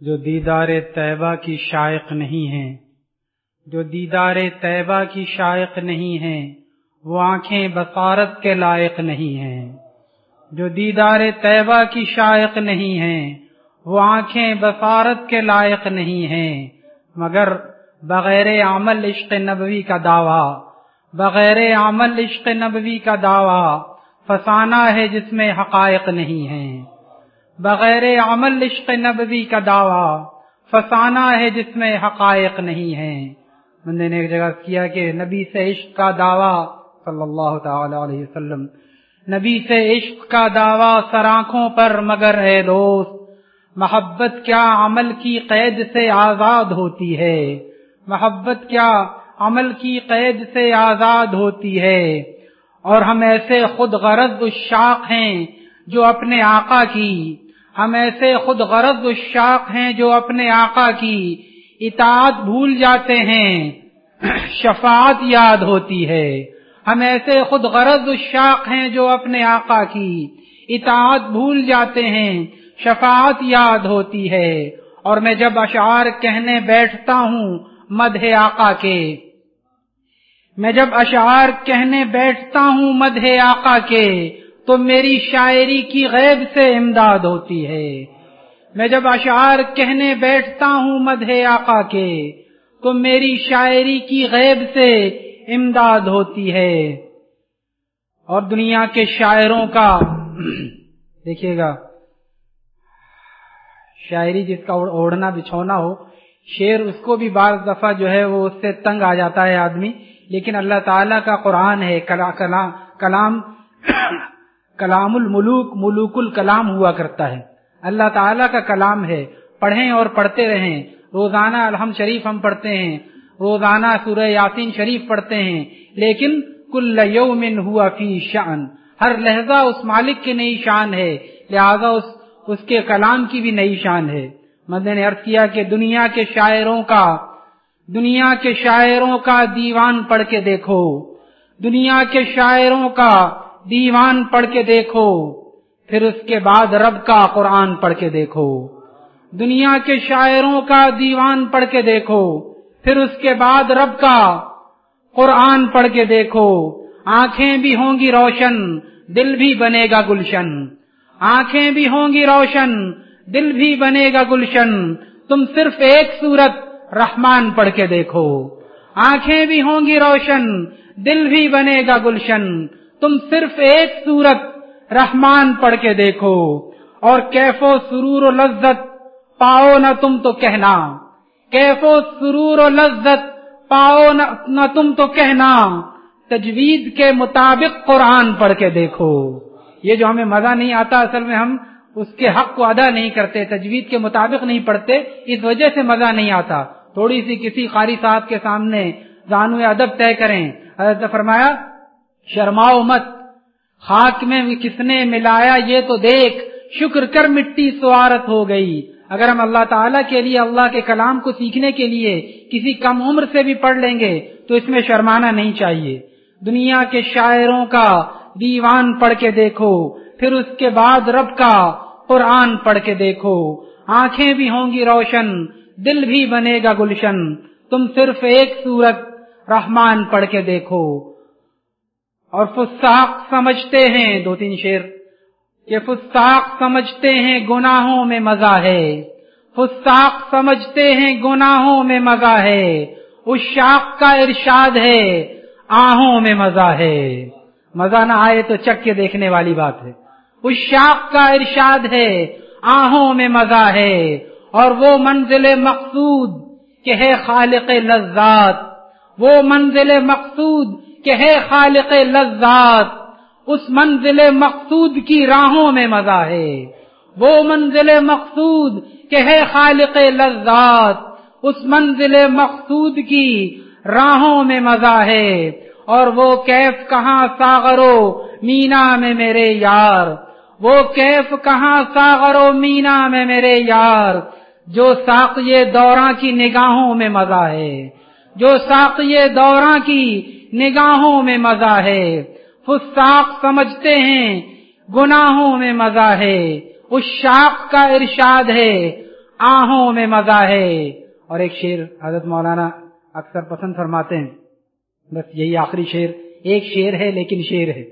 جو دیدار طیبہ کی شائق نہیں ہیں۔ جو دیدار طیبہ کی شائق نہیں ہیں، وہ آنکھیں بصارت کے لائق نہیں ہیں۔ جو دیدار طیبہ کی شائق نہیں ہیں، وہ آنکھیں بصارت کے لائق نہیں ہیں۔ مگر بغیر عمل عشق نبوی کا دعویٰ، بغیر عمل عشق نبوی کا دعویٰ، فسانہ ہے جس میں حقائق نہیں ہیں۔ بغیر عمل عشق نبوی کا دعویٰ، فسانہ ہے جس میں حقائق نہیں ہیں۔ بندے نے ایک جگہ کیا کہ نبی سے عشق کا دعویٰ، صلی اللہ تعالی علیہ وسلم۔ نبی سے عشق کا دعویٰ سراخوں پر مگر ہے دوست۔ محبت کیا عمل کی قید سے آزاد ہوتی ہے۔ محبت کیا عمل کی قید سے آزاد ہوتی ہے۔ اور ہم ایسے خود غرض الشاق ہیں جو اپنے آقا کی ہم ایسے خود غرض الشاق ہیں جو اپنے آقا کی اطاعت بھول جاتے ہیں۔ شفاعت یاد ہوتی ہے۔ ہم ایسے خود غرض الشاق ہیں جو اپنے آقا کی اطاعت بھول جاتے ہیں۔ شفاعت یاد ہوتی ہے۔ اور میں جب اشعار کہنے بیٹھتا ہوں مدح آقا کے، میں جب اشعار کہنے بیٹھتا ہوں مدح آقا کے تو میری شاعری کی غیب سے امداد ہوتی ہے۔ میں جب اشعار کہنے بیٹھتا ہوں مدح آقا کے، تو میری شاعری کی غیب سے امداد ہوتی ہے۔ اور دنیا کے شاعروں کا، دیکھیے گا۔ شاعری جس کا اوڑھنا، بچھونا ہو شیر اس کو بھی بعض دفعہ جو ہے وہ اس سے تنگ آ جاتا ہے آدمی۔ لیکن اللہ تعالیٰ کا قرآن ہے کلام کلام الملوک، ملوک الکلام ہوا کرتا ہے۔ اللہ تعالیٰ کا کلام ہے۔ پڑھیں اور پڑھتے رہیں۔ روزانہ الحم شریف ہم پڑھتے ہیں۔ روزانہ سورہ یاسین شریف پڑھتے ہیں۔ لیکن کل یومن ہوا فی شان ہر لہجہ اس مالک کی نئی شان ہے۔ لہذا اس اس کے کلام کی بھی نئی شان ہے۔ مدد نے عرض کیا کہ دنیا کے شاعروں کا، دنیا کے شاعروں کا دیوان پڑھ کے دیکھو۔ دنیا کے شاعروں کا دیوان پڑھ کے دیکھو، پھر اس کے بعد رب کا قرآن پڑھ کے دیکھو۔ دنیا کے شاعروں کا دیوان پڑھ کے دیکھو، پھر اس کے بعد رب کا قرآن پڑھ کے دیکھو۔ آنکھیں بھی ہوں گی روشن، دل بھی بنے گا گلشن۔ آنکھیں بھی ہوں گی روشن، دل بھی بنے گا گلشن۔ تم صرف ایک صورت رحمان پڑھ کے دیکھو۔ آنکھیں بھی ہوں گی روشن، دل بھی بنے گا گلشن۔ تم صرف ایک صورت رحمان پڑھ کے دیکھو اور کیف و سرور و لذت پاؤ نہ تم تو کہنا۔ کیف و سرور و لذت پاؤ نہ تم تو کہنا۔ تجوید کے مطابق قرآن پڑھ کے دیکھو۔ یہ جو ہمیں مزہ نہیں آتا اصل میں ہم اس کے حق کو ادا نہیں کرتے، تجوید کے مطابق نہیں پڑھتے، اس وجہ سے مزہ نہیں آتا۔ تھوڑی سی کسی قاری صاحب کے سامنے زانو ادب طے کریں۔ حضرت فرمایا شرماؤ مت۔ خاک میں کس نے ملایا یہ تو دیکھ، شکر کر مٹی سوارت ہو گئی۔ اگر ہم اللہ تعالیٰ کے لیے، اللہ کے کلام کو سیکھنے کے لیے کسی کم عمر سے بھی پڑھ لیں گے، تو اس میں شرمانا نہیں چاہیے۔ دنیا کے شاعروں کا دیوان پڑھ کے دیکھو، پھر اس کے بعد رب کا قرآن پڑھ کے دیکھو۔ آنکھیں بھی ہوں گی روشن، دل بھی بنے گا گلشن۔ تم صرف ایک صورت رحمان پڑھ کے دیکھو۔ اور فساق سمجھتے ہیں دو تین شیر کہ فساق سمجھتے ہیں گناہوں میں مزہ ہے۔ فساق سمجھتے ہیں گناہوں میں مزہ ہے۔ اس شاخ کا ارشاد ہے، آہوں میں مزہ ہے۔ مزہ نہ آئے تو چک کے دیکھنے والی بات ہے۔ اس شاخ کا ارشاد ہے، آہوں میں مزہ ہے۔ اور وہ منزل مقصود، کہ ہے خالق لذات۔ وہ منزل مقصود کہ ہے خالق لذات، اس منزل مقصود کی راہوں میں مزہ ہے۔ وہ منزل مقصود کہ ہے خالق لذات، اس منزل مقصود کی راہوں میں مزہ ہے۔ اور وہ کیف کہاں ساغرو مینا میں میرے یار، وہ کیف کہاں ساغرو مینا میں میرے یار، جو ساقیے دوراں کی نگاہوں میں مزہ ہے۔ جو ساقیے دوراں کی نگاہوں میں مزہ ہے۔ فساق سمجھتے ہیں، گناہوں میں مزہ ہے۔ اس شاخ کا ارشاد ہے، آہوں میں مزہ ہے۔ اور ایک شیر حضرت مولانا اکثر پسند فرماتے ہیں۔ بس یہی آخری شیر ایک شیر ہے لیکن شیر ہے۔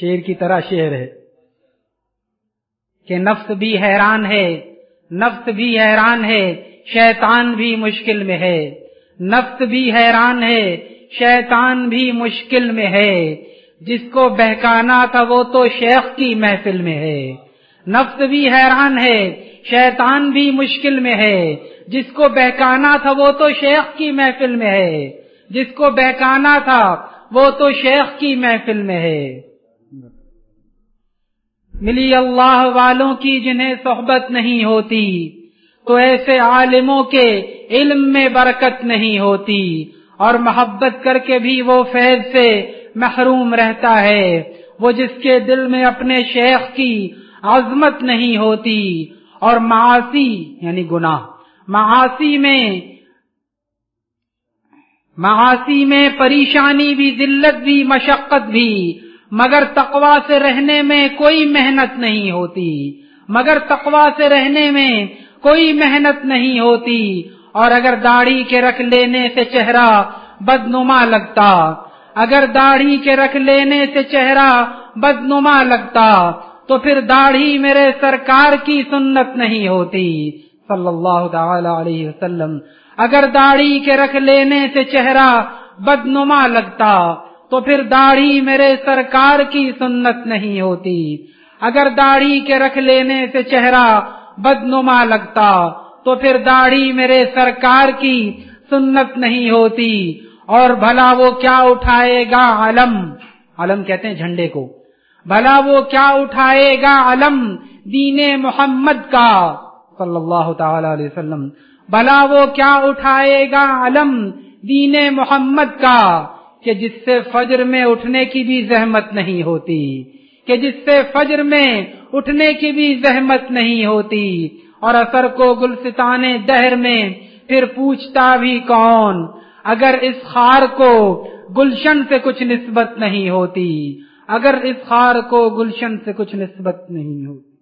شیر کی طرح شیر ہے۔ کہ نفس بھی حیران ہے، نفس بھی حیران ہے، شیطان بھی مشکل میں ہے۔ نفس بھی حیران ہے شیطان بھی مشکل میں ہے۔ جس کو بہکانا تھا وہ تو شیخ کی محفل میں ہے۔ نفس بھی حیران ہے، شیطان بھی مشکل میں ہے۔ جس کو بہکانا تھا وہ تو شیخ کی محفل میں ہے۔ جس کو بہکانا تھا وہ تو شیخ کی محفل میں ہے۔ ملی اللہ والوں کی جنہیں صحبت نہیں ہوتی، تو ایسے عالموں کے علم میں برکت نہیں ہوتی۔ اور محبت کر کے بھی وہ فیض سے محروم رہتا ہے۔ وہ جس کے دل میں اپنے شیخ کی عظمت نہیں ہوتی اور معاشی یعنی گناہ معاشی میں، معاصی میں پریشانی بھی، ذلت بھی، مشقت بھی، مگر تقوا سے رہنے میں کوئی محنت نہیں ہوتی۔ مگر تقوا سے رہنے میں کوئی محنت نہیں ہوتی۔ اور اگر داڑھی کے رکھ لینے سے چہرہ بدنما لگتا، اگر داڑھی کے رکھ لینے سے چہرہ بدنما لگتا، تو پھر داڑھی میرے سرکار کی سنت نہیں ہوتی۔ صلی اللہ تعالی علیہ وسلم، اگر داڑھی کے رکھ لینے سے چہرہ بدنما لگتا، تو پھر داڑھی میرے سرکار کی سنت نہیں ہوتی۔ اگر داڑھی کے رکھ لینے سے چہرہ بدنما لگتا تو پھر داڑھی میرے سرکار کی سنت نہیں ہوتی اور بھلا وہ کیا اٹھائے گا علم؟ علم کہتے ہیں جھنڈے کو۔ بھلا وہ کیا اٹھائے گا علم دین محمد کا؟ صلی اللہ تعالی علیہ وسلم۔ بھلا وہ کیا اٹھائے گا علم دین محمد کا؟ کہ جس سے فجر میں اٹھنے کی بھی زحمت نہیں ہوتی۔ کہ جس سے فجر میں اٹھنے کی بھی زحمت نہیں ہوتی۔ اور اثر کو گلستان دہر میں پھر پوچھتا بھی کون؟ اگر اس خار کو گلشن سے کچھ نسبت نہیں ہوتی، اگر اس خار کو گلشن سے کچھ نسبت نہیں ہوتی۔